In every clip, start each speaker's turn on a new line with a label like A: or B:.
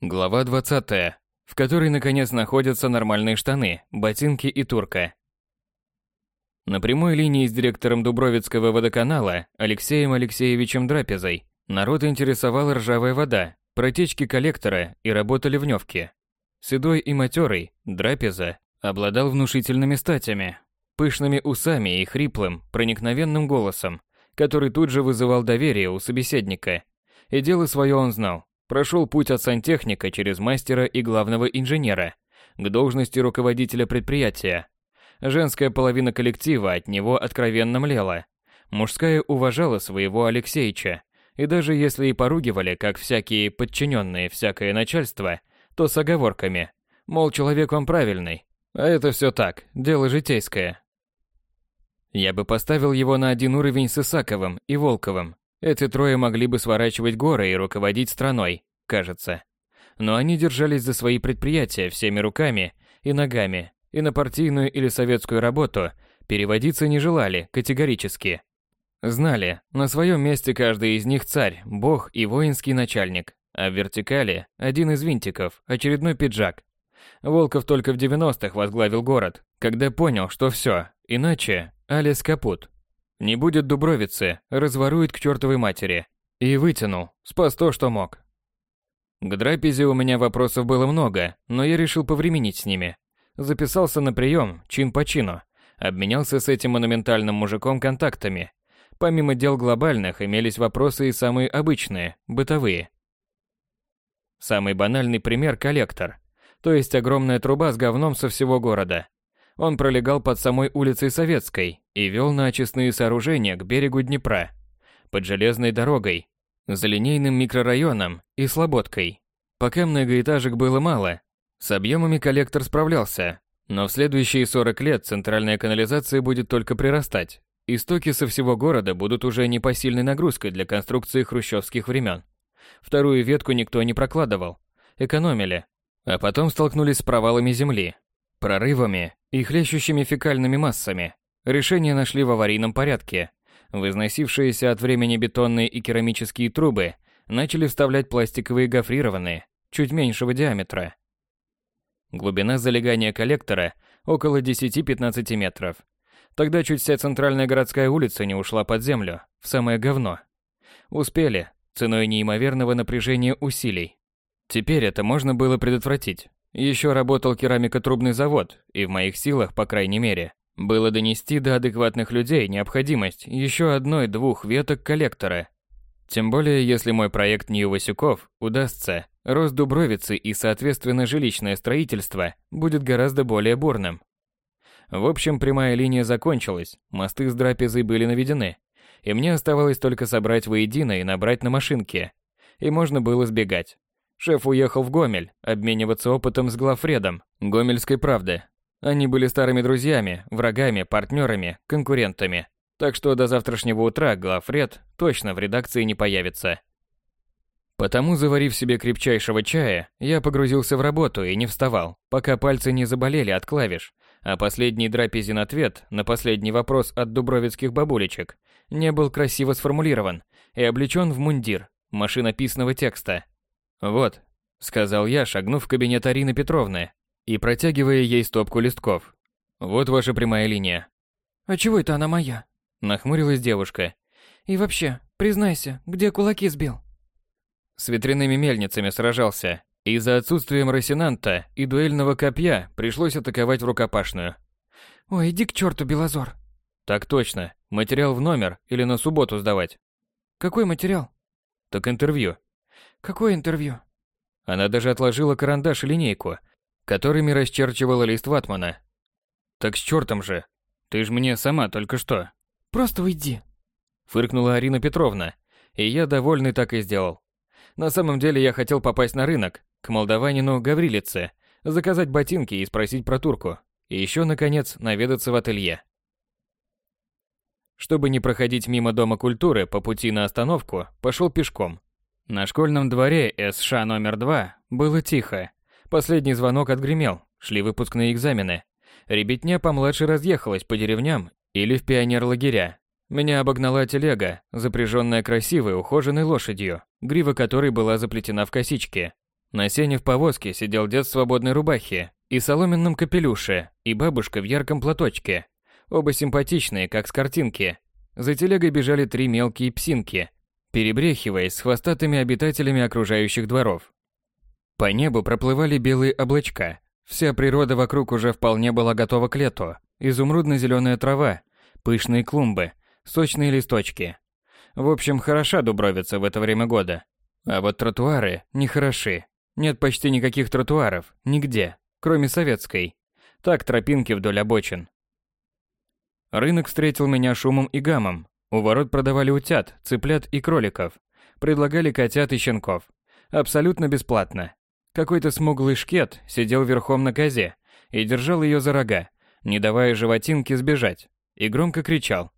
A: Глава 20, в которой наконец находятся нормальные штаны, ботинки и турка. На прямой линии с директором Дубровицкого водоканала Алексеем Алексеевичем Драпезой народ интересовала ржавая вода, протечки коллектора и работа ливневки. Седой и матерый, Драпеза, обладал внушительными статями, пышными усами и хриплым, проникновенным голосом, который тут же вызывал доверие у собеседника. И дело свое он знал. Прошел путь от сантехника через мастера и главного инженера к должности руководителя предприятия. Женская половина коллектива от него откровенно млела. Мужская уважала своего Алексеича. И даже если и поругивали, как всякие подчиненные всякое начальство, то с оговорками. Мол, человек он правильный. А это все так, дело житейское. Я бы поставил его на один уровень с Исаковым и Волковым. Эти трое могли бы сворачивать горы и руководить страной, кажется. Но они держались за свои предприятия всеми руками и ногами, и на партийную или советскую работу переводиться не желали категорически. Знали, на своем месте каждый из них царь, бог и воинский начальник, а в вертикали один из винтиков, очередной пиджак. Волков только в 90-х возглавил город, когда понял, что все, иначе Алис капут. Не будет Дубровицы, разворует к чертовой матери. И вытянул, спас то, что мог. К Драпезе у меня вопросов было много, но я решил повременить с ними. Записался на прием, чин по чину. Обменялся с этим монументальным мужиком контактами. Помимо дел глобальных, имелись вопросы и самые обычные, бытовые. Самый банальный пример – коллектор. То есть огромная труба с говном со всего города. Он пролегал под самой улицей Советской и вел на очистные сооружения к берегу Днепра, под железной дорогой, за линейным микрорайоном и Слободкой. Пока многоэтажек было мало, с объемами коллектор справлялся, но в следующие 40 лет центральная канализация будет только прирастать. Истоки со всего города будут уже непосильной нагрузкой для конструкции хрущевских времен. Вторую ветку никто не прокладывал, экономили, а потом столкнулись с провалами земли, прорывами и хлещущими фекальными массами. Решение нашли в аварийном порядке. В износившиеся от времени бетонные и керамические трубы начали вставлять пластиковые гофрированные, чуть меньшего диаметра. Глубина залегания коллектора около 10-15 метров. Тогда чуть вся центральная городская улица не ушла под землю, в самое говно. Успели, ценой неимоверного напряжения усилий. Теперь это можно было предотвратить. Еще работал керамикотрубный завод, и в моих силах, по крайней мере, было донести до адекватных людей необходимость еще одной-двух веток коллектора. Тем более, если мой проект Нью-Васюков удастся, рост Дубровицы и, соответственно, жилищное строительство будет гораздо более бурным. В общем, прямая линия закончилась, мосты с драпезой были наведены, и мне оставалось только собрать воедино и набрать на машинке. И можно было сбегать. Шеф уехал в Гомель, обмениваться опытом с главредом Гомельской правды. Они были старыми друзьями, врагами, партнерами, конкурентами. Так что до завтрашнего утра главред точно в редакции не появится. Потому, заварив себе крепчайшего чая, я погрузился в работу и не вставал, пока пальцы не заболели от клавиш, а последний драпезин ответ на последний вопрос от дубровицких бабулечек не был красиво сформулирован и облечен в мундир машинописного текста. «Вот», — сказал я, шагнув в кабинет Арины Петровны и протягивая ей стопку листков. «Вот ваша прямая линия».
B: «А чего это она моя?»
A: — нахмурилась девушка.
B: «И вообще, признайся, где кулаки сбил?»
A: С ветряными мельницами сражался. Из-за отсутствия росинанта и дуэльного копья пришлось атаковать в рукопашную.
B: «Ой, иди к черту, Белозор!»
A: «Так точно. Материал в номер или на субботу сдавать?»
B: «Какой материал?»
A: «Так интервью.
B: Какое интервью?
A: Она даже отложила карандаш и линейку, которыми расчерчивала лист ватмана. Так с чертом же. Ты ж мне сама только что.
B: Просто уйди.
A: Фыркнула Арина Петровна, и я довольный так и сделал. На самом деле я хотел попасть на рынок, к молдаванину Гаврилице, заказать ботинки и спросить про турку. И еще, наконец, наведаться в ателье. Чтобы не проходить мимо Дома культуры по пути на остановку, пошел пешком. На школьном дворе СШ номер 2 было тихо. Последний звонок отгремел, шли выпускные экзамены. Ребятня помладше разъехалась по деревням или в пионер-лагеря. Меня обогнала телега, запряженная красивой ухоженной лошадью, грива которой была заплетена в косички. На сене в повозке сидел дед в свободной рубахе и соломенном капелюше, и бабушка в ярком платочке. Оба симпатичные, как с картинки. За телегой бежали три мелкие псинки, перебрехиваясь с хвостатыми обитателями окружающих дворов. По небу проплывали белые облачка. Вся природа вокруг уже вполне была готова к лету. Изумрудно-зеленая трава, пышные клумбы, сочные листочки. В общем, хороша Дубровица в это время года. А вот тротуары нехороши. Нет почти никаких тротуаров, нигде, кроме советской. Так тропинки вдоль обочин. Рынок встретил меня шумом и гамом. У ворот продавали утят, цыплят и кроликов. Предлагали котят и щенков. Абсолютно бесплатно. Какой-то смуглый шкет сидел верхом на козе и держал ее за рога, не давая животинке сбежать, и громко кричал.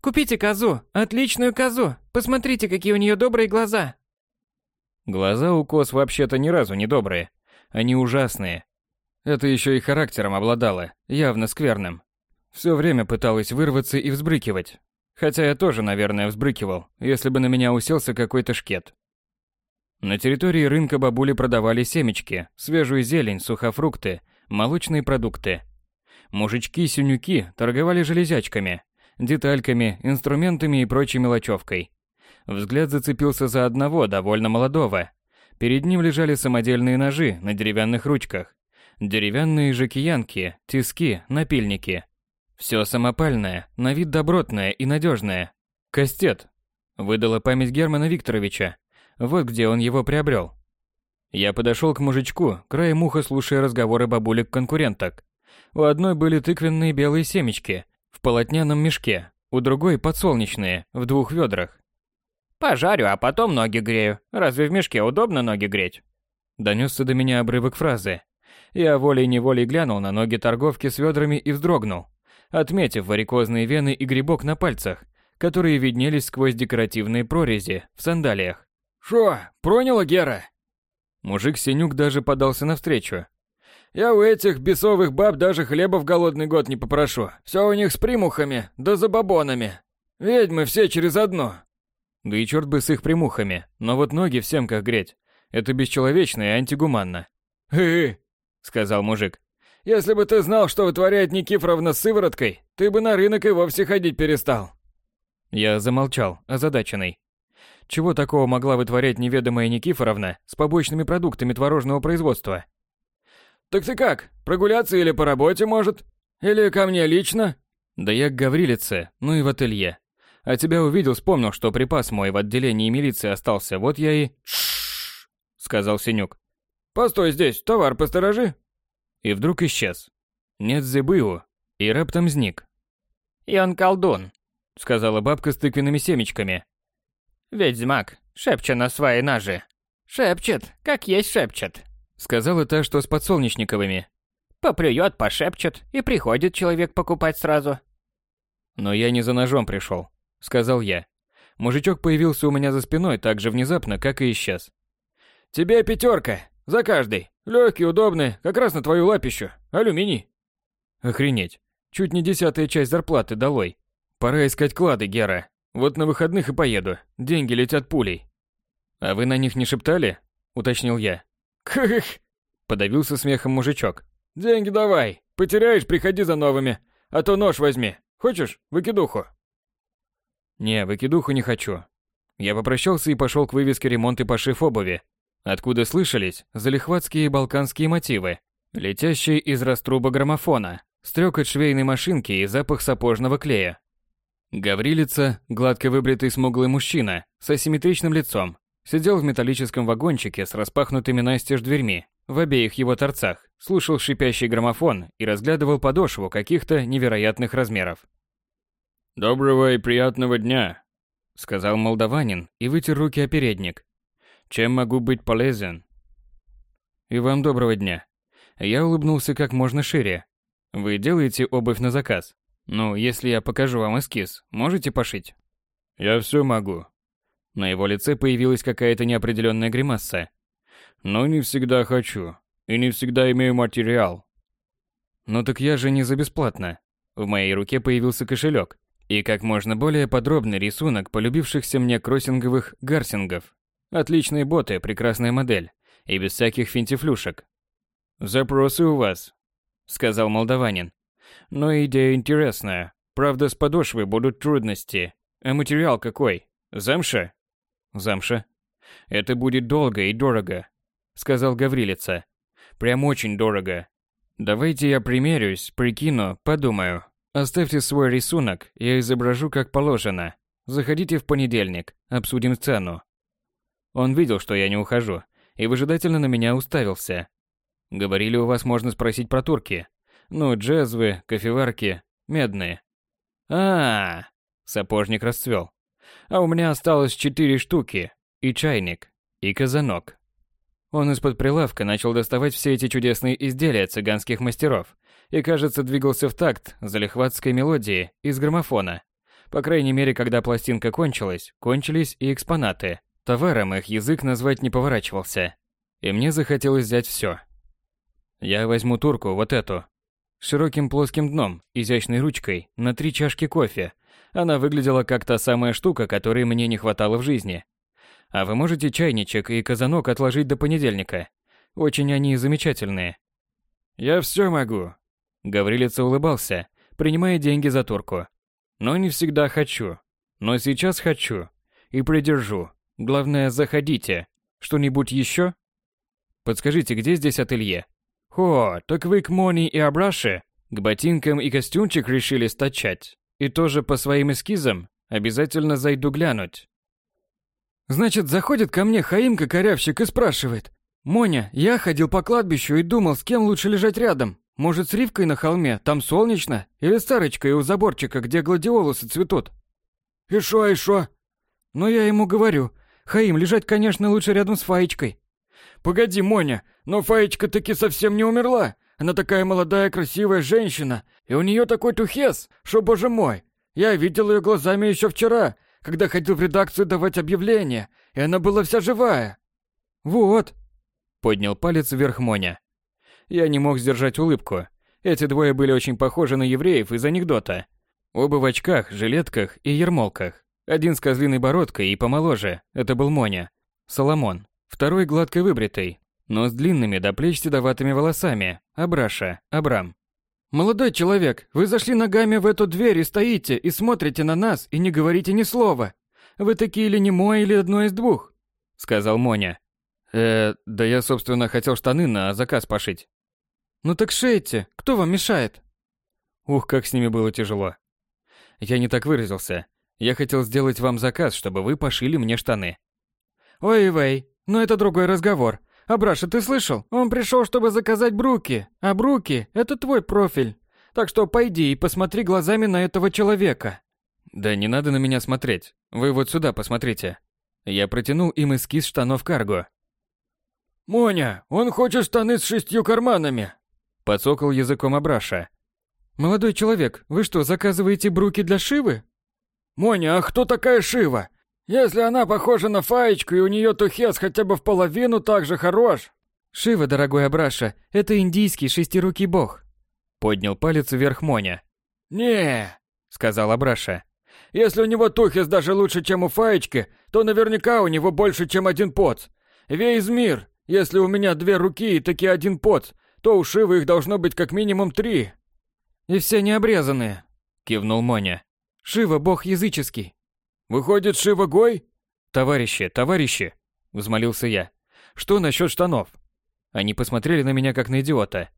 B: «Купите козу! Отличную козу! Посмотрите, какие у нее добрые глаза!»
A: Глаза у коз вообще-то ни разу не добрые. Они ужасные. Это еще и характером обладало, явно скверным. Все время пыталась вырваться и взбрыкивать. Хотя я тоже, наверное, взбрыкивал, если бы на меня уселся какой-то шкет. На территории рынка бабули продавали семечки, свежую зелень, сухофрукты, молочные продукты. Мужички-синюки торговали железячками, детальками, инструментами и прочей мелочевкой. Взгляд зацепился за одного, довольно молодого. Перед ним лежали самодельные ножи на деревянных ручках, деревянные же киянки, тиски, напильники. Все самопальное, на вид добротное и надежное. Кастет. Выдала память Германа Викторовича. Вот где он его приобрел. Я подошел к мужичку, краем уха слушая разговоры бабулек-конкуренток. У одной были тыквенные белые семечки в полотняном мешке, у другой подсолнечные в двух ведрах.
C: Пожарю, а потом ноги грею. Разве в мешке удобно ноги греть?
A: Донесся до меня обрывок фразы. Я волей-неволей глянул на ноги торговки с ведрами и вздрогнул, отметив варикозные вены и грибок на пальцах, которые виднелись сквозь декоративные прорези в сандалиях.
D: «Шо, проняла Гера?»
A: Мужик-синюк даже подался навстречу.
D: «Я у этих бесовых баб даже хлеба в голодный год не попрошу. Все у них с примухами, да за бабонами. Ведьмы все через одно.
A: Да и черт бы с их примухами, но вот ноги всем как греть. Это бесчеловечно и антигуманно.
D: «Хы-хы», — сказал мужик. «Если бы ты знал, что вытворяет Никифоровна с сывороткой, ты бы на рынок и вовсе ходить перестал».
A: Я замолчал, озадаченный. Чего такого могла вытворять неведомая Никифоровна с побочными продуктами творожного производства?
D: «Так ты как, прогуляться или по работе, может? Или ко мне лично?»
A: «Да я к Гаврилице, ну и в ателье. А тебя увидел, вспомнил, что припас мой в отделении милиции остался, вот я и...
D: Шш,
A: сказал Синюк.
D: Постой здесь, товар посторожи.
A: И вдруг исчез. Нет зыбыу. И раптом зник.
C: И он колдун,
A: сказала бабка с тыквенными семечками.
C: Ведьмак, шепчет на свои ножи. Шепчет, как есть шепчет.
A: Сказала та, что с подсолнечниковыми.
C: Поплюет, пошепчет, и приходит человек покупать сразу.
A: Но я не за ножом пришел сказал я. Мужичок появился у меня за спиной так же внезапно, как и исчез.
D: «Тебе пятерка! За каждый! Легкий, удобный, как раз на твою лапищу. Алюминий!»
A: Охренеть. Чуть не десятая часть зарплаты долой. Пора искать клады, Гера. Вот на выходных и поеду. Деньги летят пулей. А вы на них не шептали? Уточнил я.
D: Кх!
A: Подавился смехом мужичок.
D: Деньги давай. Потеряешь, приходи за новыми. А то нож возьми. Хочешь, выкидуху?
A: Не, выкидуху не хочу. Я попрощался и пошел к вывеске ремонт и пошив обуви, откуда слышались залихватские балканские мотивы, летящие из раструба граммофона, стрекот швейной машинки и запах сапожного клея. Гаврилица, гладко выбритый смуглый мужчина с асимметричным лицом, сидел в металлическом вагончике с распахнутыми настежь дверьми в обеих его торцах, слушал шипящий граммофон и разглядывал подошву каких-то невероятных размеров.
E: «Доброго и приятного дня», —
A: сказал молдаванин и вытер руки о передник. «Чем могу быть полезен?» «И вам доброго дня». Я улыбнулся как можно шире. «Вы делаете обувь на заказ? Ну, если я покажу вам эскиз, можете пошить?»
E: «Я все могу».
A: На его лице появилась какая-то неопределенная гримаса.
E: «Но не всегда хочу. И не всегда имею материал».
A: «Ну так я же не за бесплатно». В моей руке появился кошелек, и как можно более подробный рисунок полюбившихся мне кроссинговых гарсингов. Отличные боты, прекрасная модель. И без всяких финтифлюшек. «Запросы у вас», — сказал молдаванин. «Но идея интересная. Правда, с подошвой будут трудности. А материал какой? Замша?» «Замша». «Это будет долго и дорого», — сказал Гаврилица. «Прям очень дорого. Давайте я примерюсь, прикину, подумаю. Оставьте свой рисунок, я изображу как положено. Заходите в понедельник, обсудим цену». Он видел, что я не ухожу, и выжидательно на меня уставился. Говорили, у вас можно спросить про турки. Ну, джезвы, кофеварки, медные. А, -а, -а сапожник расцвел. А у меня осталось четыре штуки. И чайник, и казанок. Он из-под прилавка начал доставать все эти чудесные изделия цыганских мастеров и, кажется, двигался в такт залихватской мелодии из граммофона. По крайней мере, когда пластинка кончилась, кончились и экспонаты. Товаром их язык назвать не поворачивался. И мне захотелось взять все. Я возьму турку, вот эту. С широким плоским дном, изящной ручкой, на три чашки кофе. Она выглядела как та самая штука, которой мне не хватало в жизни. А вы можете чайничек и казанок отложить до понедельника? Очень они замечательные. Я все могу. Гаврилица улыбался, принимая деньги за турку. Но не всегда хочу. Но сейчас хочу. И придержу. Главное, заходите. Что-нибудь еще? Подскажите, где здесь ателье? О, так вы к Мони и Абраше, к ботинкам и костюмчик решили стачать. И тоже по своим эскизам обязательно зайду глянуть.
D: Значит, заходит ко мне Хаимка-корявщик и спрашивает. «Моня, я ходил по кладбищу и думал, с кем лучше лежать рядом. Может, с Ривкой на холме, там солнечно? Или с Тарочкой у заборчика, где гладиолусы цветут?» «И шо, и шо?» «Ну, я ему говорю. Хаим, лежать, конечно, лучше рядом с Фаечкой. «Погоди, Моня, но Фаечка таки совсем не умерла. Она такая молодая, красивая женщина, и у нее такой тухес, что, боже мой, я видел ее глазами еще вчера, когда ходил в редакцию давать объявление, и она была вся живая». «Вот», — поднял палец вверх Моня. Я не мог сдержать улыбку. Эти двое были очень похожи на евреев из анекдота. Оба в очках, жилетках и ермолках. Один с козлиной бородкой и помоложе, это был Моня. Соломон. Второй гладко выбритый, но с длинными до плеч седоватыми волосами. Абраша, Абрам. «Молодой человек, вы зашли ногами в эту дверь и стоите, и смотрите на нас, и не говорите ни слова. Вы такие или не мой, или одно из двух», — сказал Моня. «Э, да я, собственно, хотел штаны на заказ пошить». «Ну так шейте, кто вам мешает?» Ух, как с ними было тяжело. Я не так выразился. Я хотел сделать вам заказ, чтобы вы пошили мне штаны. Ой-вей, но это другой разговор. Абраша, ты слышал? Он пришел, чтобы заказать бруки. А бруки – это твой профиль. Так что пойди и посмотри глазами на этого человека. Да не надо на меня смотреть. Вы вот сюда посмотрите. Я протянул им эскиз штанов карго. «Моня, он хочет штаны с шестью карманами!» Подсокал языком Абраша. «Молодой человек, вы что, заказываете бруки для Шивы?» «Моня, а кто такая Шива? Если она похожа на Фаечку и у нее тухес хотя бы в половину так же хорош. Шива, дорогой Абраша, это индийский шестирукий бог. Поднял палец вверх Моня. Не, сказал Абраша. Если у него тухес даже лучше, чем у Фаечки, то наверняка у него больше, чем один поц. Весь мир. Если у меня две руки и таки один поц, то у Шивы их должно быть как минимум три. И все не обрезанные, кивнул Моня. Шива бог языческий. Выходит, Шива Гой? Товарищи, товарищи, взмолился я. Что насчет штанов? Они посмотрели на меня как на идиота.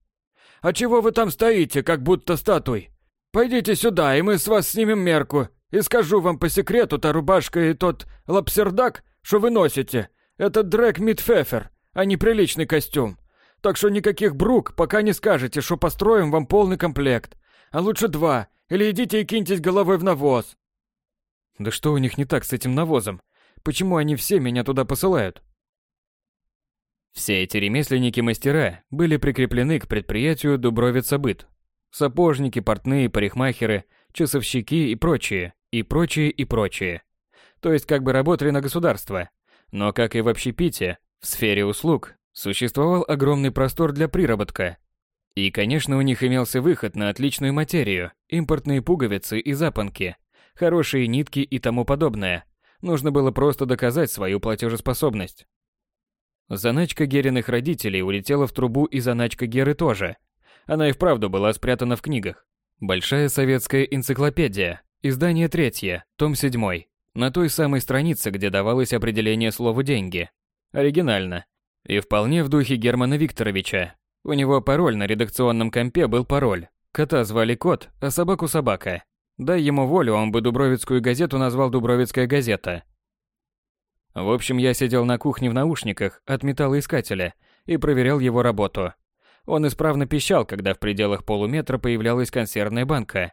D: А чего вы там стоите, как будто статуй? Пойдите сюда, и мы с вас снимем мерку. И скажу вам по секрету, та рубашка и тот лапсердак, что вы носите, это дрэк Митфефер, а не приличный костюм. Так что никаких брук, пока не скажете, что построим вам полный комплект. А лучше два, или идите и киньтесь головой в навоз. Да что у них не так с этим навозом? Почему они все меня туда посылают? Все эти ремесленники-мастера были прикреплены к предприятию Дубровица быт. Сапожники, портные, парикмахеры, часовщики и прочие, и прочие, и прочие. То есть как бы работали на государство. Но, как и в общепите, в сфере услуг существовал огромный простор для приработка. И, конечно, у них имелся выход на отличную материю, импортные пуговицы и запонки, хорошие нитки и тому подобное. Нужно было просто доказать свою платежеспособность.
A: Заначка Гериных родителей улетела в трубу и заначка Геры тоже. Она и вправду была спрятана в книгах. Большая советская энциклопедия, издание третье, том седьмой, на той самой странице, где давалось определение слова «деньги». Оригинально. И вполне в духе Германа Викторовича. У него пароль на редакционном компе был пароль. Кота звали Кот, а собаку Собака. Дай ему волю, он бы Дубровицкую газету назвал Дубровицкая газета. В общем, я сидел на кухне в наушниках от металлоискателя и проверял его работу. Он исправно пищал, когда в пределах полуметра появлялась консервная банка.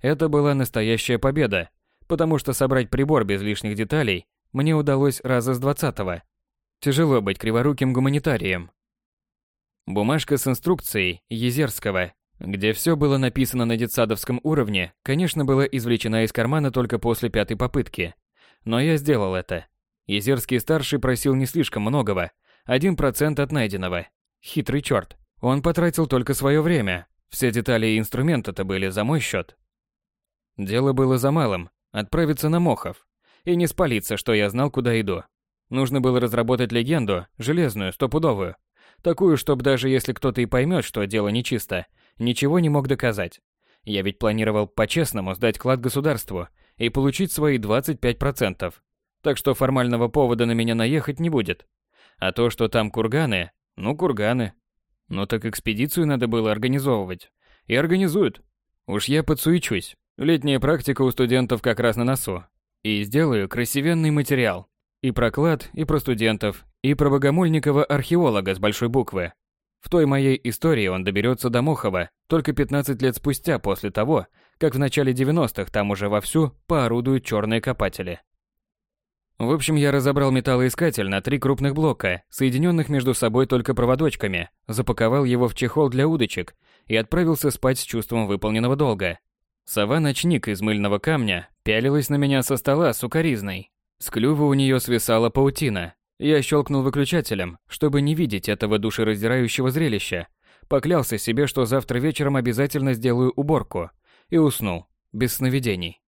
A: Это была настоящая победа, потому что собрать прибор без лишних деталей мне удалось раза с двадцатого. Тяжело быть криворуким гуманитарием. Бумажка с инструкцией Езерского, где все было написано на детсадовском уровне, конечно, была извлечена из кармана только после пятой попытки. Но я сделал это. Езерский старший просил не слишком многого, один процент от найденного. Хитрый черт. Он потратил только свое время. Все детали и инструменты-то были за мой счет. Дело было за малым – отправиться на Мохов. И не спалиться, что я знал, куда иду. Нужно было разработать легенду, железную, стопудовую. Такую, чтобы даже если кто-то и поймет, что дело нечисто, ничего не мог доказать. Я ведь планировал по-честному сдать клад государству и получить свои 25%. Так что формального повода на меня наехать не будет. А то, что там курганы, ну курганы. Ну так экспедицию надо было организовывать. И организуют. Уж я подсуечусь. Летняя практика у студентов как раз на носу. И сделаю красивенный материал. И про клад, и про студентов, и про богомольникова археолога с большой буквы. В той моей истории он доберется до Мохова только 15 лет спустя после того, как в начале 90-х там уже вовсю поорудуют черные копатели. В общем, я разобрал металлоискатель на три крупных блока, соединенных между собой только проводочками, запаковал его в чехол для удочек и отправился спать с чувством выполненного долга. Сова-ночник из мыльного камня пялилась на меня со стола сукоризной. С клюва у нее свисала паутина. Я щелкнул выключателем, чтобы не видеть этого душераздирающего зрелища. Поклялся себе, что завтра вечером обязательно сделаю уборку. И уснул, без сновидений.